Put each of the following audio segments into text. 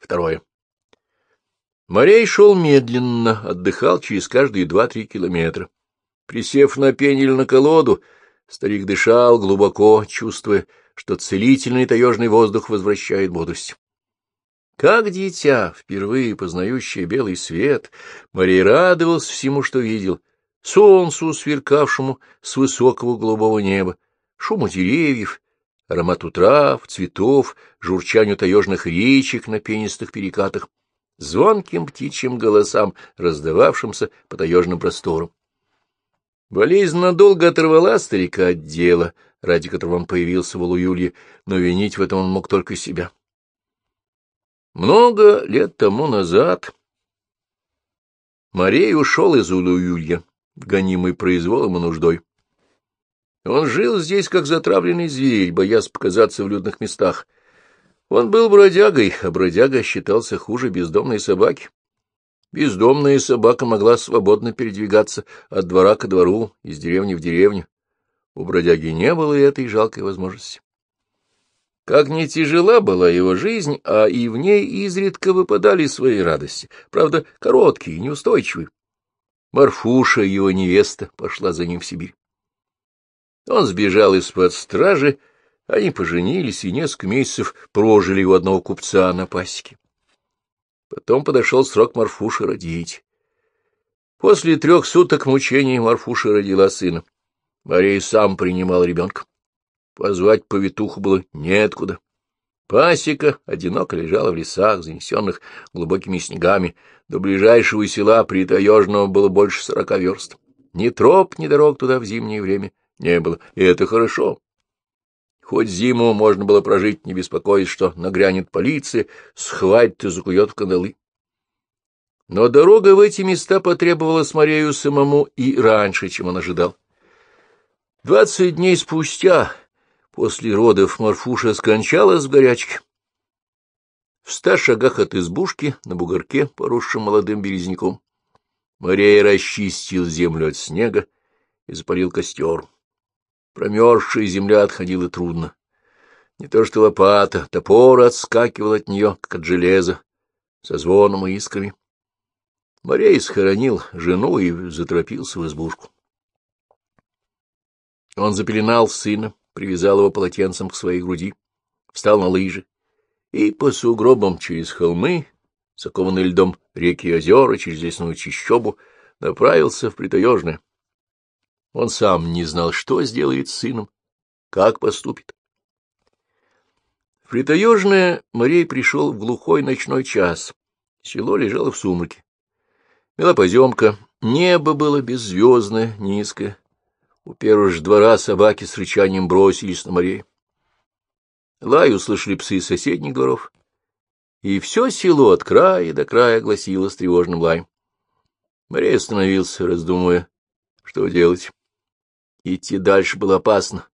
Второе. Морей шел медленно, отдыхал через каждые два-три километра. Присев на пень или на колоду, старик дышал глубоко, чувствуя, что целительный таежный воздух возвращает бодрость. Как дитя, впервые познающее белый свет, Марей радовался всему, что видел, солнцу, сверкавшему с высокого голубого неба, шуму деревьев, аромату трав, цветов, журчанию таежных речек на пенистых перекатах, звонким птичьим голосам, раздававшимся по таежным просторам. Болезнь надолго оторвала старика от дела, ради которого он появился в Улуюлье, но винить в этом он мог только себя. Много лет тому назад Марей ушел из Улуюлья, гонимый произволом и нуждой. Он жил здесь, как затравленный зверь, боясь показаться в людных местах. Он был бродягой, а бродяга считался хуже бездомной собаки. Бездомная собака могла свободно передвигаться от двора к двору, из деревни в деревню. У бродяги не было этой жалкой возможности. Как не тяжела была его жизнь, а и в ней изредка выпадали свои радости, правда, короткие и неустойчивые. Марфуша, его невеста, пошла за ним в Сибирь. Он сбежал из-под стражи, они поженились и несколько месяцев прожили у одного купца на пасеке. Потом подошел срок Марфуши родить. После трех суток мучений Марфуша родила сына. Мария сам принимал ребенка. Позвать повитуху было неоткуда. Пасека одиноко лежала в лесах, занесенных глубокими снегами. До ближайшего села Притаежного было больше сорока верст. Ни троп, ни дорог туда в зимнее время не было, и это хорошо. Хоть зиму можно было прожить, не беспокоясь, что нагрянет полиция, схватит и закует в кандалы. Но дорога в эти места потребовалась Марею самому и раньше, чем он ожидал. Двадцать дней спустя, после родов, Марфуша скончалась в горячке. В ста шагах от избушки, на бугорке, поросшем молодым березняком, Мария расчистил землю от снега и запалил костер. Промерзшая земля отходила трудно. Не то что лопата, топор отскакивал от нее, как от железа, со звоном и искрами. Морей схоронил жену и заторопился в избушку. Он запеленал сына, привязал его полотенцем к своей груди, встал на лыжи и по сугробам через холмы, закованные льдом реки и озера, через лесную чищобу, направился в Притаежное. Он сам не знал, что сделает с сыном, как поступит. В Притаежное Марей пришел в глухой ночной час. Село лежало в сумраке. Мела поземка, небо было беззвездное, низкое. У первого же двора собаки с рычанием бросились на Марей. Лай услышали псы из соседних дворов, и все село от края до края гласило с тревожным лаем. Марей остановился, раздумывая, что делать. Идти дальше было опасно.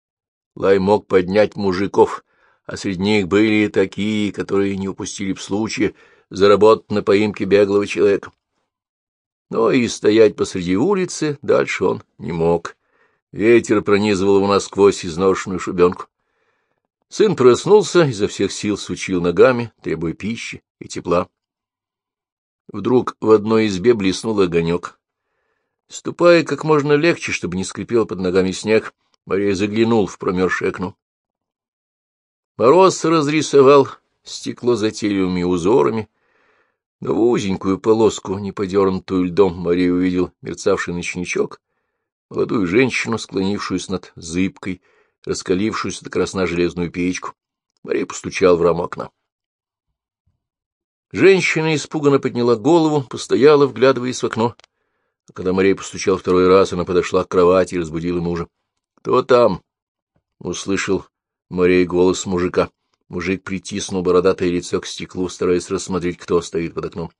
Лай мог поднять мужиков, а среди них были такие, которые не упустили в случае заработать на поимке беглого человека. Но и стоять посреди улицы дальше он не мог. Ветер пронизывал его насквозь изношенную шубенку. Сын проснулся, изо всех сил сучил ногами, требуя пищи и тепла. Вдруг в одной избе блеснул огонек. Ступая как можно легче, чтобы не скрипел под ногами снег, Мария заглянул в промерзшее окно. Мороз разрисовал стекло затейливыми узорами, но в узенькую полоску, не подернутую льдом, Мария увидел мерцавший ночничок, молодую женщину, склонившуюся над зыбкой, раскалившуюся до красна железную печку. Мария постучал в раму окна. Женщина испуганно подняла голову, постояла, вглядываясь в окно. А когда Мария постучал второй раз, она подошла к кровати и разбудила мужа. — Кто там? — услышал Мария голос мужика. Мужик притиснул бородатое лицо к стеклу, стараясь рассмотреть, кто стоит под окном.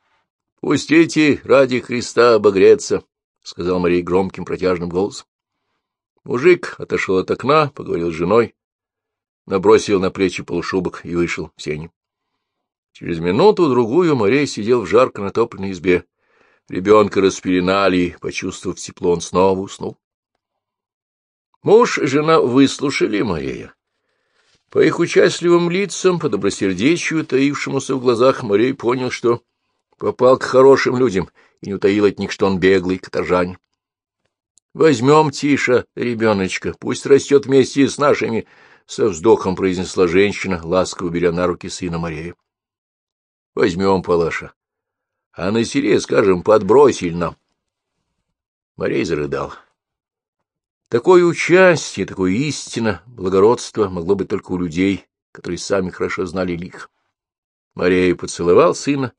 — Пустите ради Христа обогреться, — сказал Мария громким протяжным голосом. Мужик отошел от окна, поговорил с женой, набросил на плечи полушубок и вышел в сени. Через минуту-другую Марей сидел в жарко натопленной избе. Ребенка распеленали, и, почувствовав тепло, он снова уснул. Муж и жена выслушали Мария. По их участливым лицам, по добросердечию, таившемуся в глазах, Морей понял, что попал к хорошим людям и не утаил от них, что он беглый каторжанин. — Возьмем Тиша, ребеночка, пусть растет вместе с нашими, — со вздохом произнесла женщина, ласково беря на руки сына Морея. — Возьмем Палаша. А на селе, скажем, подбросили нам. Морей зарыдал. Такое участие, такое истина, благородство могло быть только у людей, которые сами хорошо знали лих. Морей поцеловал сына,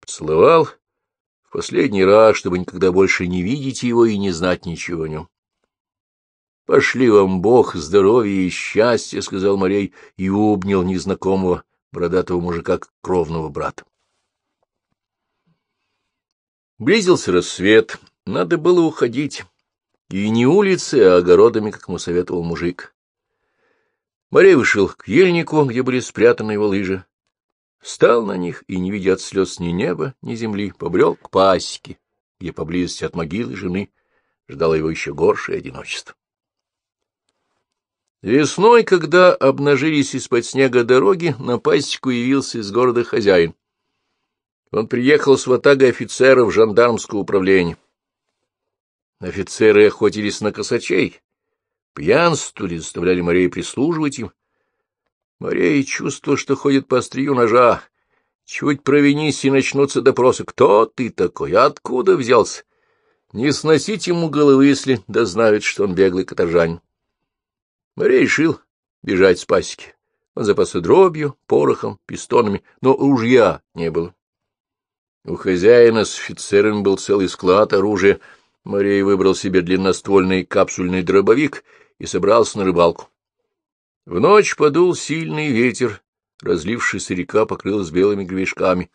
поцеловал в последний раз, чтобы никогда больше не видеть его и не знать ничего о нем. — Пошли вам Бог здоровья и счастья, — сказал Морей и обнял незнакомого бородатого мужика, кровного брата. Близился рассвет, надо было уходить. И не улицы, а огородами, как ему советовал мужик. Марей вышел к ельнику, где были спрятаны его лыжи. Встал на них и, не видя от слез ни неба, ни земли, побрел к пасеке, где поблизости от могилы жены ждало его еще горшее одиночество. Весной, когда обнажились из-под снега дороги, на пасеку явился из города хозяин. Он приехал с ватагой офицеров жандармского управления. Офицеры охотились на косачей, пьянствовали, заставляли Марей прислуживать им. Марей чувствовал, что ходит по острию ножа. Чуть провинись, и начнутся допросы. Кто ты такой? Откуда взялся? Не сносить ему головы, если да знают, что он беглый каторжанин. Марей решил бежать с пасеки. Он запасы дробью, порохом, пистонами, но ружья не было. У хозяина с офицерами был целый склад оружия — Марей выбрал себе длинноствольный капсульный дробовик и собрался на рыбалку. В ночь подул сильный ветер, разлившийся река покрылась белыми гребешками.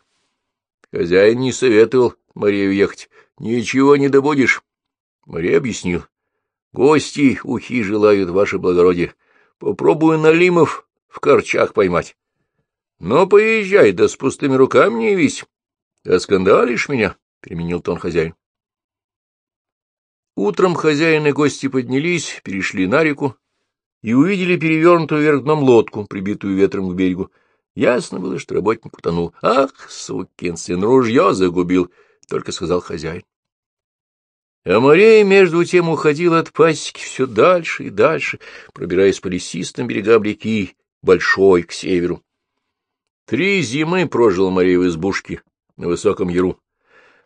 Хозяин не советовал Марию ехать. Ничего не добудешь. Мария объяснил. Гости ухи желают, ваше благородие. Попробую налимов в корчах поймать. Но поезжай, да с пустыми руками не явись. Оскандалишь меня, — применил тон хозяин. Утром хозяин и гости поднялись, перешли на реку и увидели перевернутую вверх дном лодку, прибитую ветром к берегу. Ясно было, что работник утонул. «Ах, сукин сын, ружье загубил!» — только сказал хозяин. А Мария между тем уходил от пасеки все дальше и дальше, пробираясь по лесистым берегам реки, большой, к северу. Три зимы прожила Мария в избушке на высоком яру.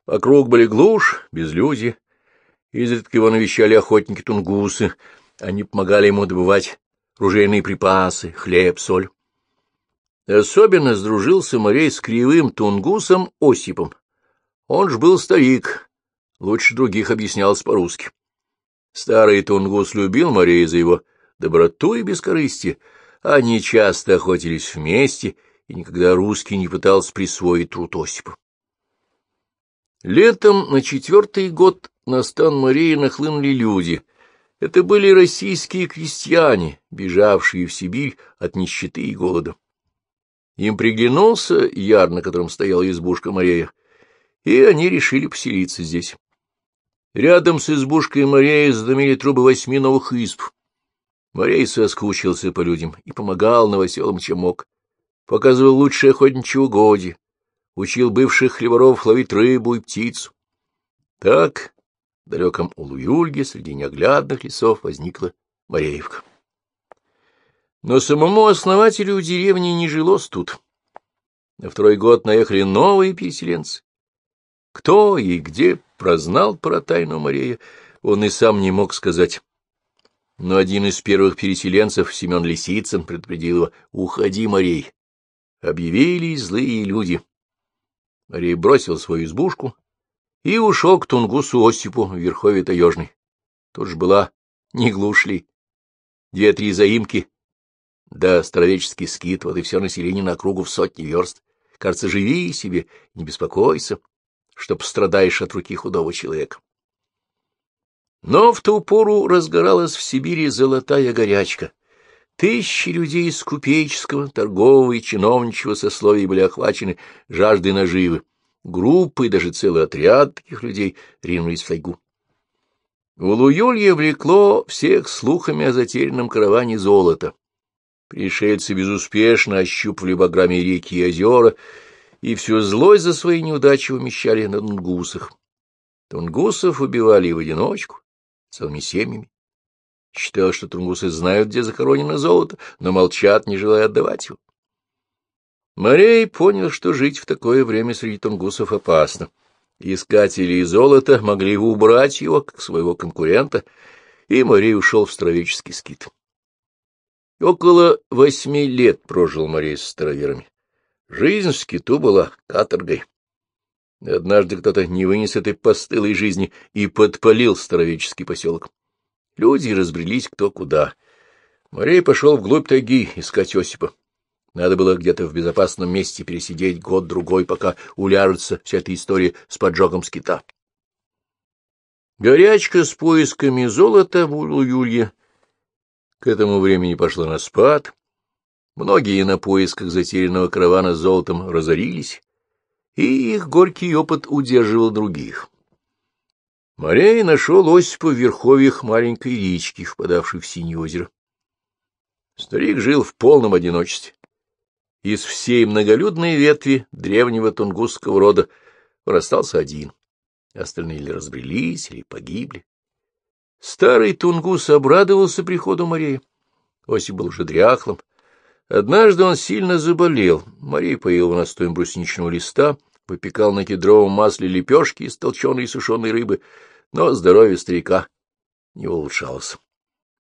Вокруг были глушь, безлюдье, Изредка его навещали охотники-тунгусы. Они помогали ему добывать ружейные припасы, хлеб, соль. Особенно сдружился Морей с кривым тунгусом Осипом. Он ж был старик, лучше других объяснялся по-русски. Старый тунгус любил Морея за его доброту и бескорыстие. Они часто охотились вместе, и никогда русский не пытался присвоить труд Осипа. Летом на четвертый год на стан Марии нахлынули люди. Это были российские крестьяне, бежавшие в Сибирь от нищеты и голода. Им приглянулся яр, на котором стояла избушка Марея, и они решили поселиться здесь. Рядом с избушкой Марея задымили трубы восьми новых изб. Марей соскучился по людям и помогал новоселам, чем мог. Показывал лучшие охотничьи угодья, учил бывших хлеборов ловить рыбу и птицу. Так в далеком Улуюльге среди неоглядных лесов возникла Мореевка. Но самому основателю деревни не жилось тут. На второй год наехали новые переселенцы. Кто и где прознал про тайну Морея, он и сам не мог сказать. Но один из первых переселенцев, Семен Лисицын, предупредил его «Уходи, Морей!» Объявились злые люди. Морей бросил свою избушку, и ушел к Тунгусу Осипу в Верховье Таежной. Тут же была не глушь ли, две-три заимки, да старовеческий скит, вот и все население на округу в сотни верст. Кажется, живи себе, не беспокойся, что пострадаешь от руки худого человека. Но в ту пору разгоралась в Сибири золотая горячка. Тысячи людей из купеческого, торгового и чиновничьего сословий были охвачены жаждой наживы. Группы и даже целый отряд таких людей ринулись в тайгу. Улуюлье влекло всех слухами о затерянном караване золота. Пришельцы безуспешно ощупывали баграми реки и озера, и всю злость за свои неудачи умещали на тунгусах. Тунгусов убивали в одиночку, целыми семьями. Считал, что тунгусы знают, где захоронено золото, но молчат, не желая отдавать его. Морей понял, что жить в такое время среди тунгусов опасно. Искатели золота могли убрать его, как своего конкурента, и Морей ушел в стравеческий скит. Около восьми лет прожил Морей с староверами. Жизнь в скиту была каторгой. Однажды кто-то не вынес этой постылой жизни и подпалил старовеческий поселок. Люди разбрелись кто куда. Морей пошел вглубь тайги искать Осипа. Надо было где-то в безопасном месте пересидеть год-другой, пока уляжется вся эта история с поджогом скита. Горячка с поисками золота у Юлья к этому времени пошла на спад. Многие на поисках затерянного каравана с золотом разорились, и их горький опыт удерживал других. Морей нашел Осипа в верховьях маленькой речки, впадавшей в Синее озеро. Старик жил в полном одиночестве. Из всей многолюдной ветви древнего тунгусского рода он остался один. Остальные или разбрелись, или погибли. Старый тунгус обрадовался приходу Морея. Осип был уже дряхлым. Однажды он сильно заболел. Мария поел его настоем брусничного листа, выпекал на кедровом масле лепешки из толченой и сушеной рыбы, но здоровье старика не улучшалось.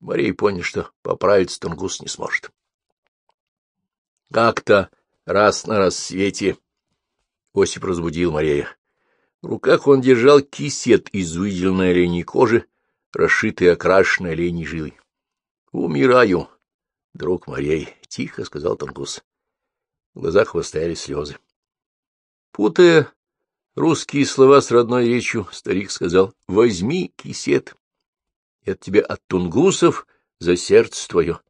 Мария понял, что поправиться Тунгус не сможет. Как-то раз на рассвете Осип разбудил Мария. В руках он держал кисет из выделенной оленей кожи, расшитый окрашенной оленей жилой. — Умираю, друг Марей, — тихо сказал Тунгус. В глазах его стояли слезы. Путая русские слова с родной речью, старик сказал, — возьми кисет. Это тебе от тунгусов за сердце твое.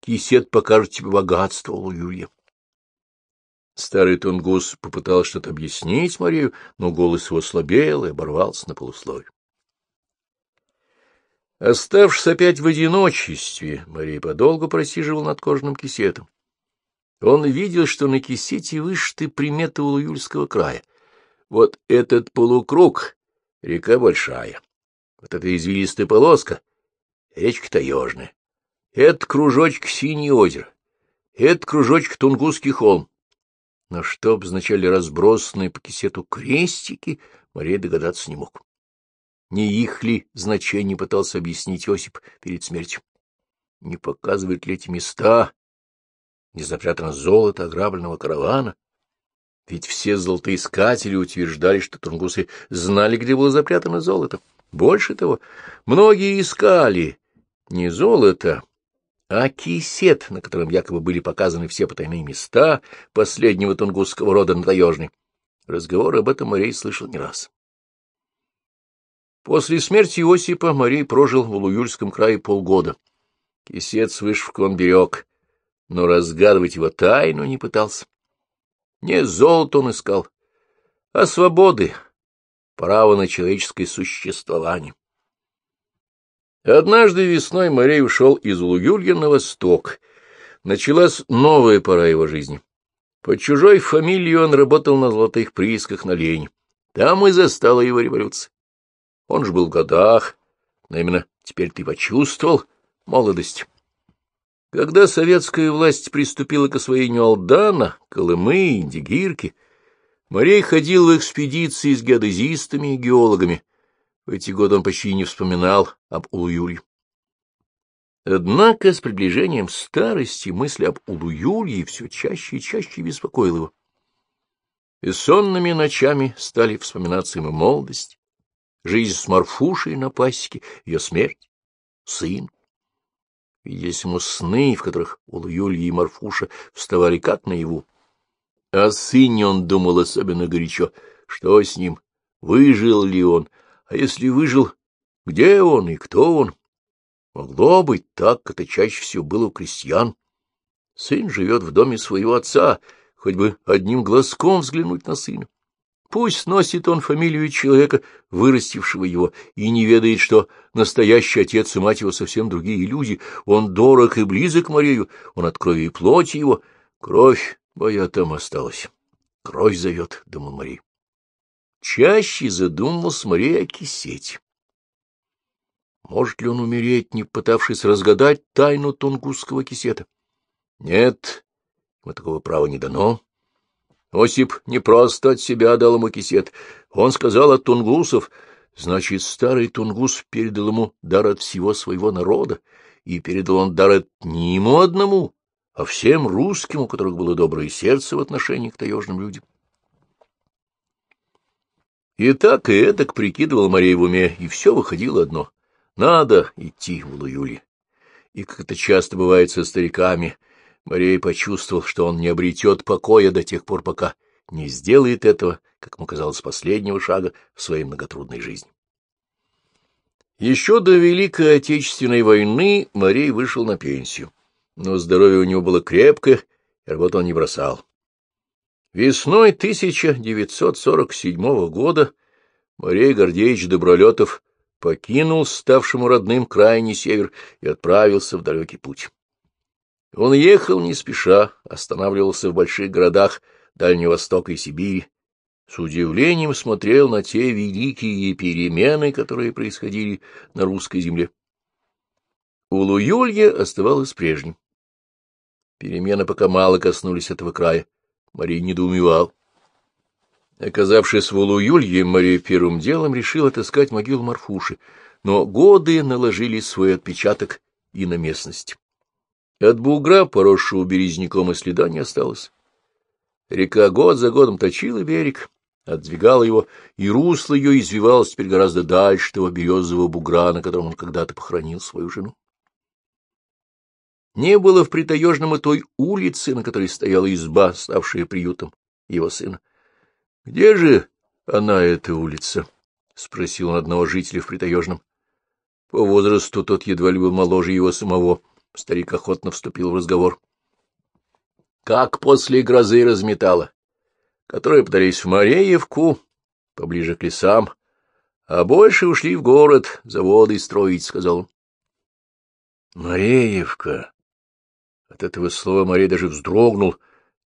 Кисет покажет тебе богатство, Луюлья. Старый тунгус попытался что-то объяснить Марию, но голос его слабел и оборвался на полусловие. Оставшись опять в одиночестве, Мария подолгу просиживал над кожаным кисетом. Он видел, что на кисете вышиты приметы Улуюльского края. Вот этот полукруг — река Большая, вот эта извилистая полоска — речка Таежная, это кружочек Синее озеро, это кружочек Тунгусский холм. Но что обозначали разбросанные по кисету крестики, Мария догадаться не мог. Не их ли значение пытался объяснить Осип перед смертью? Не показывают ли эти места не запрятано золото ограбленного каравана. Ведь все золотоискатели утверждали, что тунгусы знали, где было запрятано золото. Больше того, многие искали не золото, а кисет, на котором якобы были показаны все потайные места последнего тунгусского рода на таежной. Разговор об этом Марей слышал не раз. После смерти Иосипа Марей прожил в Улуюльском крае полгода. Кисет с вышивкой он берег, но разгадывать его тайну не пытался. Не золото он искал, а свободы, право на человеческое существование. Однажды весной Морей ушел из Луюлья на восток. Началась новая пора его жизни. Под чужой фамилией он работал на золотых приисках на лень. Там и застала его революция. Он же был в годах, но именно теперь ты почувствовал молодость. Когда советская власть приступила к освоению Алдана, Колымы, Индигирки, Морей ходил в экспедиции с геодезистами и геологами. В эти годы он почти не вспоминал об Улуюлье. Однако с приближением старости мысль об Улуюлье все чаще и чаще беспокоила его. Бессонными ночами стали вспоминаться ему молодость, жизнь с Марфушей на пасеке, ее смерть, сын. Виделись ему сны, в которых у Юльи и Марфуша вставали как наяву. О сыне он думал особенно горячо. Что с ним? Выжил ли он? А если выжил, где он и кто он? Могло быть так, это чаще всего было у крестьян. Сын живет в доме своего отца, хоть бы одним глазком взглянуть на сына. Пусть носит он фамилию человека, вырастившего его, и не ведает, что настоящий отец и мать его совсем другие люди. Он дорог и близок Марию, он от крови и плоти его. Кровь моя там осталась. Кровь зовет, — думал Мария. Чаще задумался Мария о кисете. Может ли он умереть, не пытавшись разгадать тайну тунгусского кисета? Нет, ему такого права не дано. Осип не просто от себя дал ему кисет. Он сказал от тунгусов. Значит, старый тунгус передал ему дар от всего своего народа, и передал он дар от не ему одному, а всем русским, у которых было доброе сердце в отношении к таежным людям. И так и эдак прикидывал Мария в уме, и все выходило одно. Надо идти в Луюли. И, как это часто бывает со стариками, — Марей почувствовал, что он не обретет покоя до тех пор, пока не сделает этого, как ему казалось, последнего шага в своей многотрудной жизни. Еще до Великой Отечественной войны Марей вышел на пенсию, но здоровье у него было крепкое, и работу он не бросал. Весной 1947 года Марей Гордеевич Добролетов покинул ставшему родным крайний север и отправился в далекий путь. Он ехал не спеша, останавливался в больших городах Дальнего Востока и Сибири, с удивлением смотрел на те великие перемены, которые происходили на русской земле. Улуюлье оставалось прежним. Перемены пока мало коснулись этого края. Мария недоумевал. Оказавшись в Улуюлье, Мария первым делом решила отыскать могилу Марфуши, но годы наложили свой отпечаток и на местность. От бугра, поросшего березняком, и следа не осталось. Река год за годом точила берег, отдвигала его, и русло ее извивалось теперь гораздо дальше того березового бугра, на котором он когда-то похоронил свою жену. Не было в Притаежном и той улицы, на которой стояла изба, ставшая приютом его сына. — Где же она, эта улица? — спросил он одного жителя в Притаежном. По возрасту тот едва ли был моложе его самого. Старик охотно вступил в разговор. — Как после грозы разметало, которые подались в Мореевку, поближе к лесам, а больше ушли в город заводы строить, — сказал он. — Мореевка! От этого слова Марей даже вздрогнул.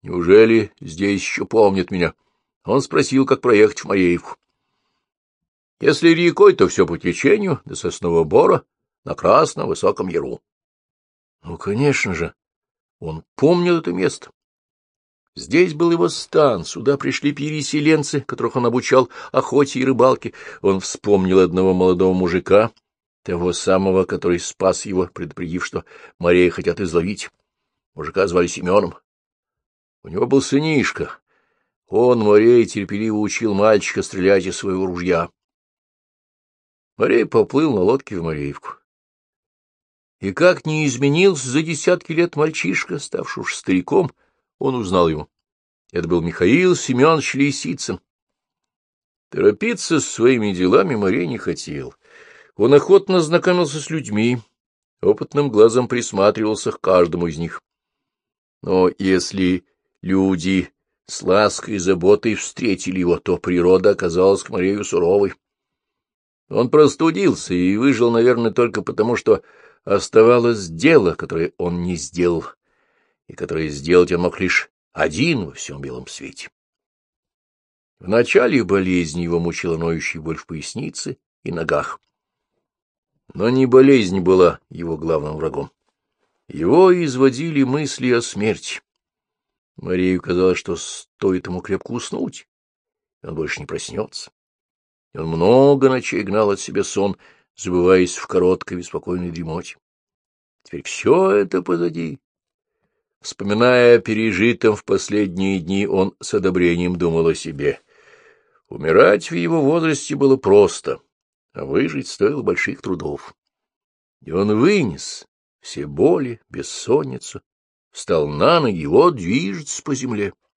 Неужели здесь еще помнят меня? Он спросил, как проехать в Мореевку. Если рекой, то все по течению, до соснового бора, на красном высоком яру. Ну, конечно же, он помнил это место. Здесь был его стан, сюда пришли переселенцы, которых он обучал охоте и рыбалке. Он вспомнил одного молодого мужика, того самого, который спас его, предупредив, что морей хотят изловить. Мужика звали Семеном. У него был сынишка. Он, Морей, терпеливо учил мальчика стрелять из своего ружья. Морей поплыл на лодке в Мореевку. И как не изменился за десятки лет мальчишка, ставший уж стариком, он узнал его. Это был Михаил Семенович Лисицын. Торопиться с своими делами Мария не хотел. Он охотно знакомился с людьми, опытным глазом присматривался к каждому из них. Но если люди с лаской и заботой встретили его, то природа оказалась к Марию суровой. Он простудился и выжил, наверное, только потому, что оставалось дело, которое он не сделал, и которое сделать он мог лишь один во всем белом свете. В начале болезни его мучила ноющая боль в пояснице и ногах. Но не болезнь была его главным врагом. Его изводили мысли о смерти. Марию казалось, что стоит ему крепко уснуть, он больше не проснется. И он много ночей гнал от себя сон, забываясь в короткой беспокойной дремоте. Теперь все это позади. Вспоминая о пережитом в последние дни, он с одобрением думал о себе. Умирать в его возрасте было просто, а выжить стоило больших трудов. И он вынес все боли, бессонницу, встал на ноги, вот движется по земле.